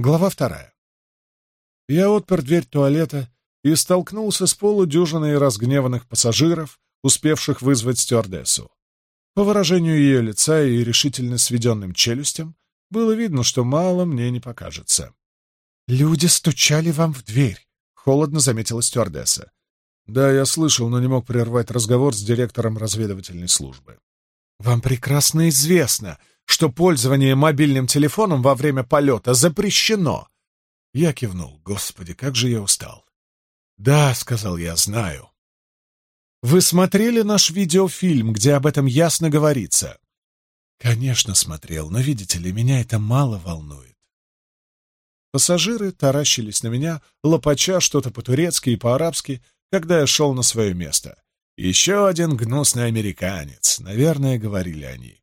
Глава вторая. Я отпер дверь туалета и столкнулся с полудюжиной разгневанных пассажиров, успевших вызвать стюардессу. По выражению ее лица и решительно сведенным челюстям было видно, что мало мне не покажется. «Люди стучали вам в дверь», — холодно заметила стюардесса. «Да, я слышал, но не мог прервать разговор с директором разведывательной службы». «Вам прекрасно известно, что пользование мобильным телефоном во время полета запрещено. Я кивнул. Господи, как же я устал. Да, сказал я, знаю. Вы смотрели наш видеофильм, где об этом ясно говорится? Конечно, смотрел, но, видите ли, меня это мало волнует. Пассажиры таращились на меня, лопача что-то по-турецки и по-арабски, когда я шел на свое место. «Еще один гнусный американец», — наверное, говорили они.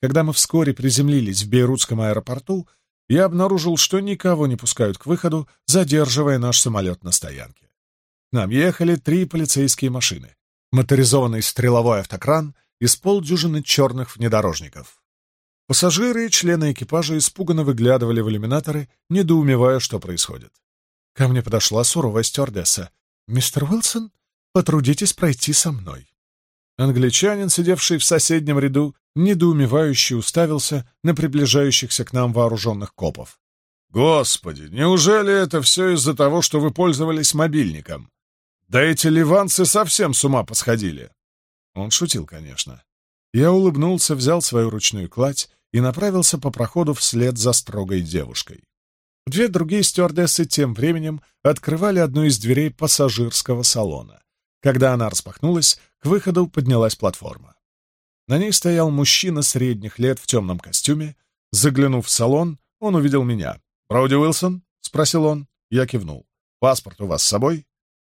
Когда мы вскоре приземлились в Бейрутском аэропорту, я обнаружил, что никого не пускают к выходу, задерживая наш самолет на стоянке. К нам ехали три полицейские машины, моторизованный стреловой автокран и с полдюжины черных внедорожников. Пассажиры и члены экипажа испуганно выглядывали в иллюминаторы, недоумевая, что происходит. Ко мне подошла суровая стюардесса. «Мистер Уилсон, потрудитесь пройти со мной». Англичанин, сидевший в соседнем ряду, недоумевающе уставился на приближающихся к нам вооруженных копов. «Господи, неужели это все из-за того, что вы пользовались мобильником? Да эти ливанцы совсем с ума посходили!» Он шутил, конечно. Я улыбнулся, взял свою ручную кладь и направился по проходу вслед за строгой девушкой. Две другие стюардессы тем временем открывали одну из дверей пассажирского салона. Когда она распахнулась, к выходу поднялась платформа. На ней стоял мужчина средних лет в темном костюме. Заглянув в салон, он увидел меня. «Броуди Уилсон?» — спросил он. Я кивнул. «Паспорт у вас с собой?»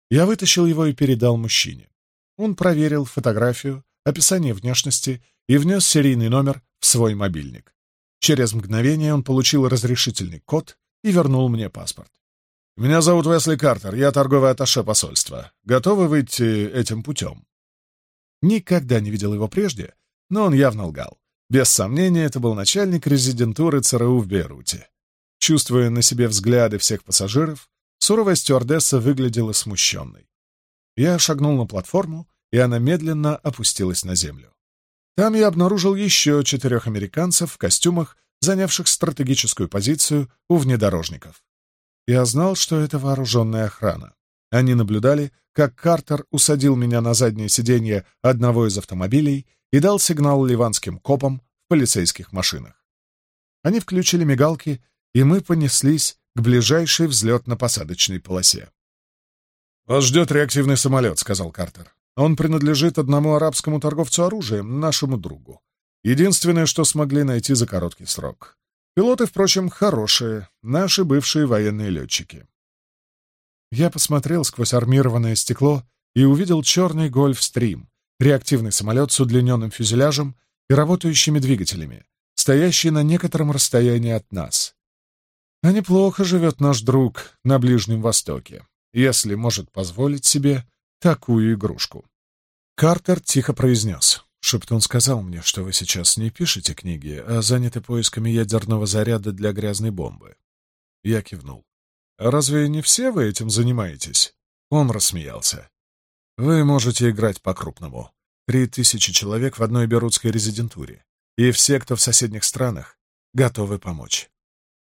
Я вытащил его и передал мужчине. Он проверил фотографию, описание внешности и внес серийный номер в свой мобильник. Через мгновение он получил разрешительный код и вернул мне паспорт. «Меня зовут Весли Картер, я торговый атташе посольства. Готовы выйти этим путем?» Никогда не видел его прежде, но он явно лгал. Без сомнения, это был начальник резидентуры ЦРУ в Бейруте. Чувствуя на себе взгляды всех пассажиров, суровая стюардесса выглядела смущенной. Я шагнул на платформу, и она медленно опустилась на землю. Там я обнаружил еще четырех американцев в костюмах, занявших стратегическую позицию у внедорожников. Я знал, что это вооруженная охрана. Они наблюдали, как Картер усадил меня на заднее сиденье одного из автомобилей и дал сигнал ливанским копам в полицейских машинах. Они включили мигалки, и мы понеслись к ближайшей взлетно-посадочной полосе. «Вас ждет реактивный самолет», — сказал Картер. «Он принадлежит одному арабскому торговцу оружием, нашему другу. Единственное, что смогли найти за короткий срок. Пилоты, впрочем, хорошие, наши бывшие военные летчики». Я посмотрел сквозь армированное стекло и увидел черный гольф-стрим, реактивный самолет с удлиненным фюзеляжем и работающими двигателями, стоящий на некотором расстоянии от нас. А неплохо живет наш друг на Ближнем Востоке, если может позволить себе такую игрушку. Картер тихо произнес. Шептун сказал мне, что вы сейчас не пишете книги, а заняты поисками ядерного заряда для грязной бомбы. Я кивнул. «Разве не все вы этим занимаетесь?» Он рассмеялся. Вы можете играть по-крупному. Три тысячи человек в одной берутской резидентуре. И все, кто в соседних странах, готовы помочь.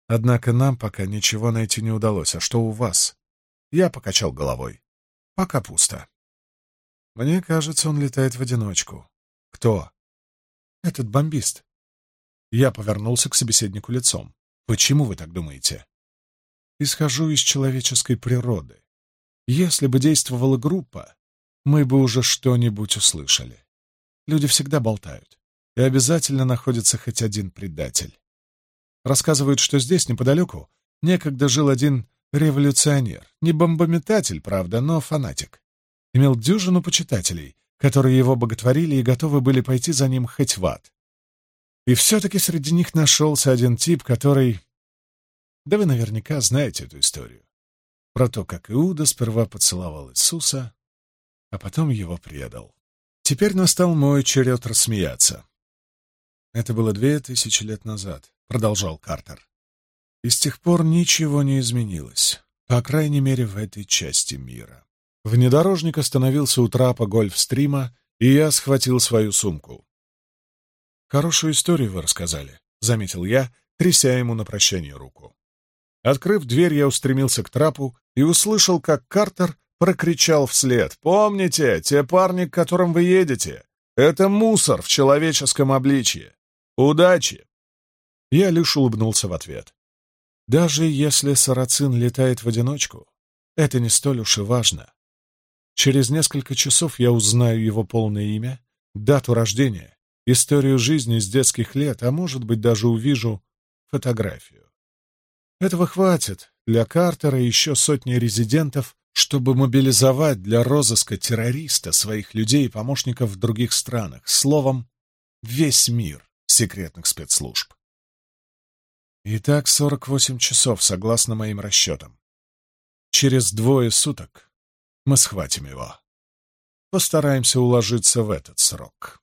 Однако нам пока ничего найти не удалось. А что у вас? Я покачал головой. Пока пусто. Мне кажется, он летает в одиночку. Кто? Этот бомбист. Я повернулся к собеседнику лицом. Почему вы так думаете? Исхожу из человеческой природы. Если бы действовала группа, мы бы уже что-нибудь услышали. Люди всегда болтают, и обязательно находится хоть один предатель. Рассказывают, что здесь, неподалеку, некогда жил один революционер, не бомбометатель, правда, но фанатик. Имел дюжину почитателей, которые его боготворили и готовы были пойти за ним хоть в ад. И все-таки среди них нашелся один тип, который... Да вы наверняка знаете эту историю. Про то, как Иуда сперва поцеловал Иисуса, а потом его предал. Теперь настал мой черед рассмеяться. «Это было две тысячи лет назад», — продолжал Картер. «И с тех пор ничего не изменилось, по крайней мере, в этой части мира». Внедорожник остановился у трапа гольфстрима, и я схватил свою сумку. «Хорошую историю вы рассказали», — заметил я, тряся ему на прощание руку. Открыв дверь, я устремился к трапу и услышал, как Картер прокричал вслед. «Помните, те парни, к которым вы едете, это мусор в человеческом обличье. Удачи!» Я лишь улыбнулся в ответ. «Даже если сарацин летает в одиночку, это не столь уж и важно. Через несколько часов я узнаю его полное имя, дату рождения, историю жизни с детских лет, а может быть, даже увижу фотографию. Этого хватит для Картера и еще сотни резидентов, чтобы мобилизовать для розыска террориста своих людей и помощников в других странах, словом, весь мир секретных спецслужб. Итак, 48 часов, согласно моим расчетам. Через двое суток мы схватим его. Постараемся уложиться в этот срок.